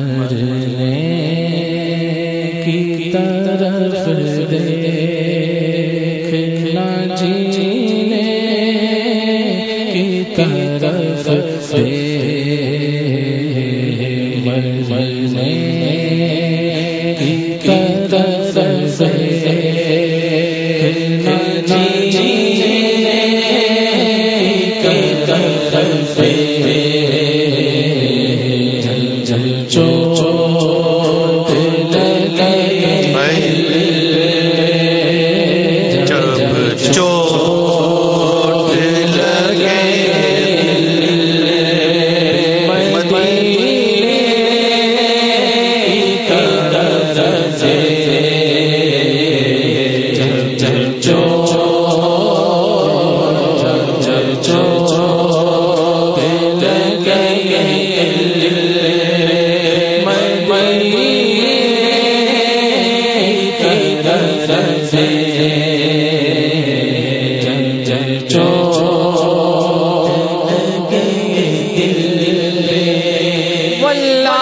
مر اللہ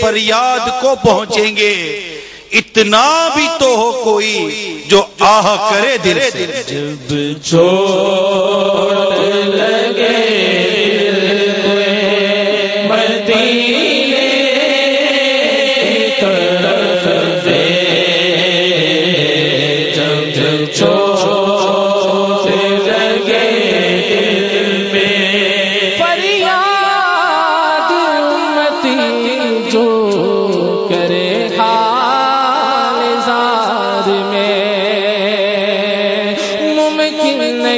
فریاد کو پہنچیں گے۔ اتنا بھی تو ہو کوئی جو آہ کرے دل سے۔ جب چھوڑ لگے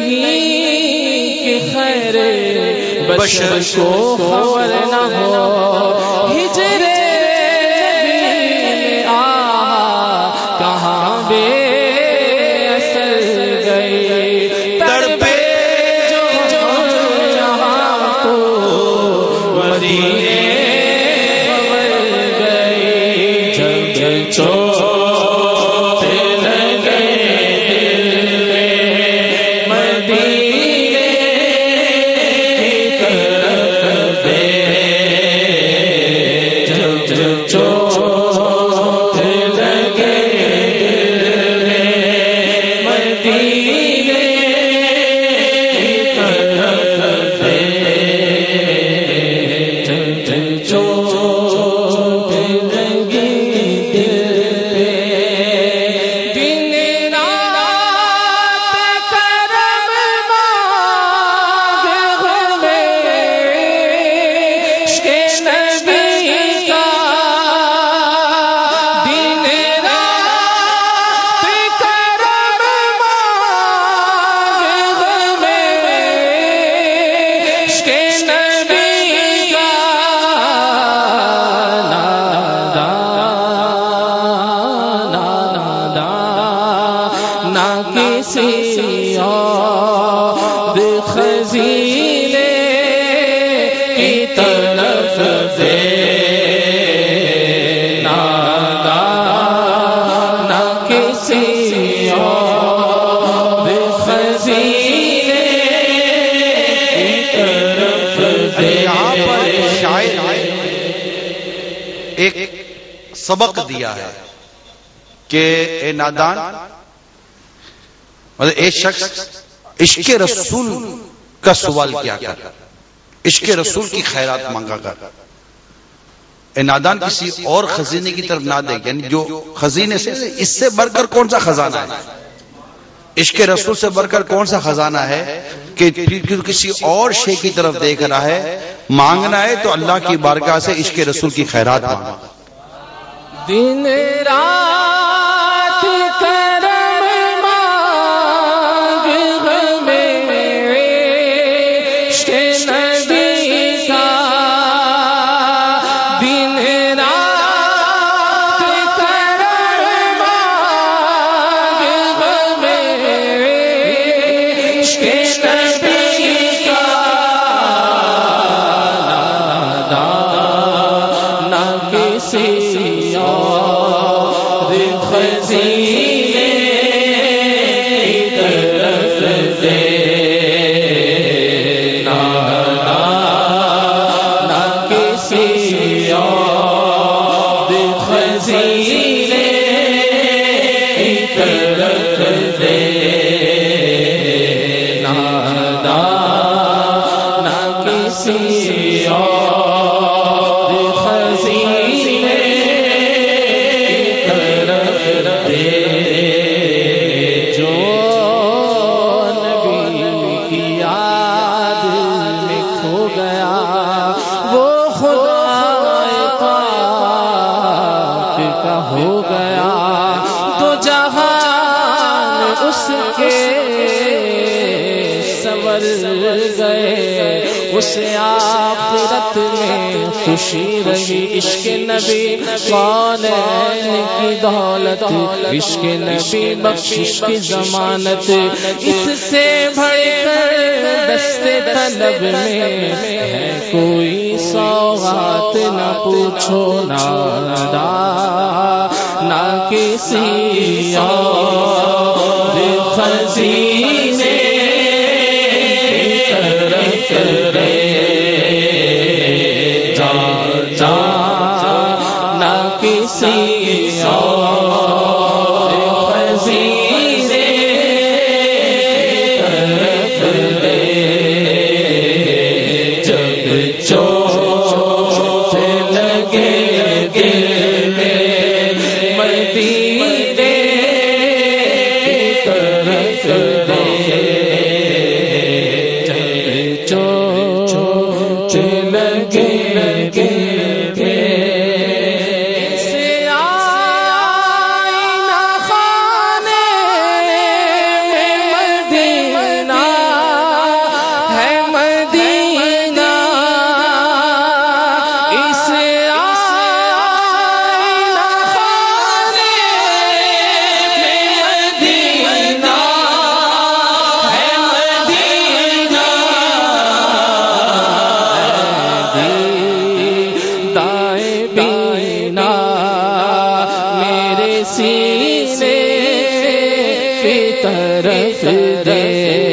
نہیں کہ خیر بشر کو خبر نہ ہو۔ ہجر سیا طرف دے۔ نادا کسی طرف دے۔ شاید ایک سبق دیا ہے کہ اے نادان مطلب ایک شخص عشق رسول کا سوال کیا کر عشق رسول کی خیرات مانگا کر نادان کسی اور خزینے کی طرف نہ دے یعنی جو خزینے سے، اس سے بڑھ کر کون سا خزانہ ہے؟ عشق رسول سے بڑھ کر کون سا خزانہ ہے کہ کسی اور شے کی طرف دیکھ رہا ہے، مانگنا ہے تو اللہ کی بارگاہ سے عشق رسول کی خیرات مانگا۔ دن رات ہو گیا۔ تو جہان اس کے سور گئے اسے آخرت میں خوشی رہی۔ عشق نبی کون کی دولت، عشق نبی بخشش کی ضمانت۔ اس سے بڑھ کر دستے طلب میں ہے کوئی سوغات، نہ پوچھو نادا۔ نہ کسی اور خزینے سینے طرف دے۔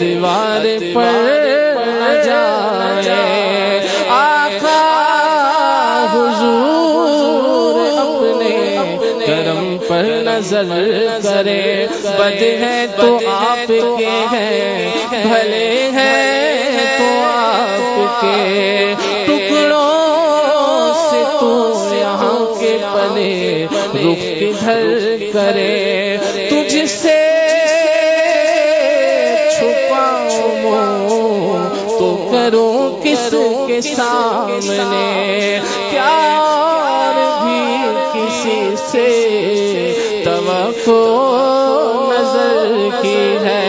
اتوار پر نہ جائے۔ آقا حضور اپنے کرم پر نظر کرے۔ بد ہے تو آپ کے ہیں بھلے ہیں تو آپ کے۔ ٹکڑوں سے تو یہاں کے پلے، رخ کدھر کروں کس کے سامنے؟ پیار بھی کسی سے توقع نظر کی ہے۔